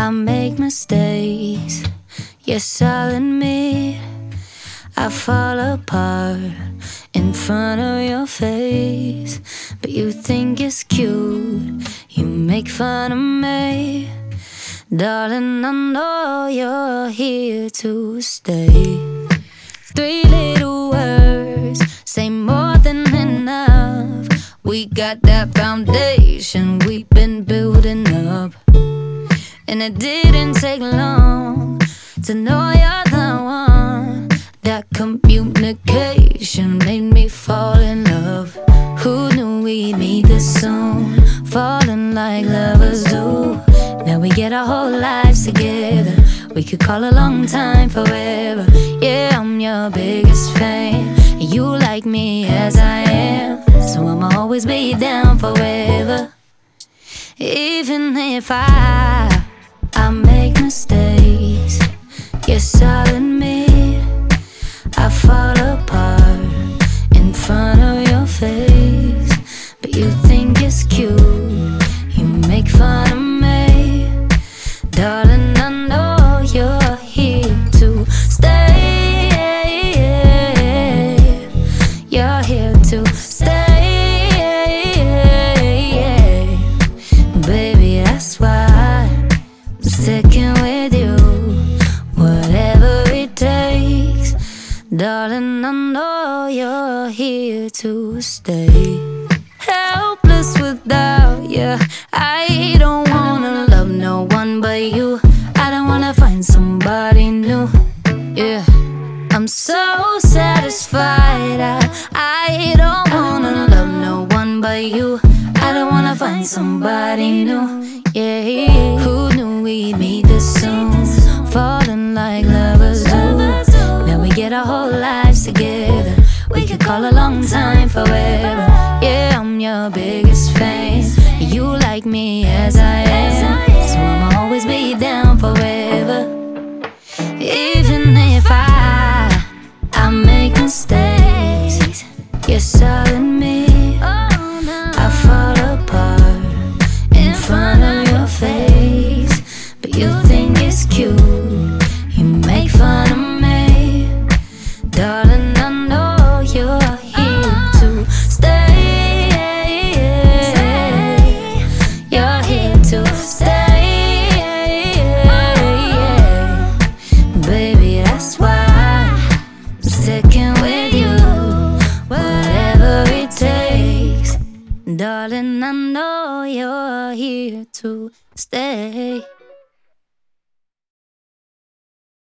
I make mistakes, yes, I'll admit I fall apart in front of your face. But you think it's cute, you make fun of me. Darling, I know you're here to stay. Three little words say more than enough. We got that it didn't take long to know you're the one. That communication made me fall in love. Who knew we'd meet this soon? Falling like lovers do. Now we get our whole lives together. We could call a long time forever. Yeah, I'm your biggest fan. You like me as I am. So I'ma always be down forever. Even if I I with you. Whatever it takes. Darling, I know you're here to stay. Helpless without you. I don't wanna love no one but you. I don't wanna find somebody new. Yeah. I'm so satisfied. I, I don't wanna love no one but you. I don't wanna find somebody new. Yeah. Lives together. We could call a long time forever. Yeah, I'm your biggest fan. Here to stay.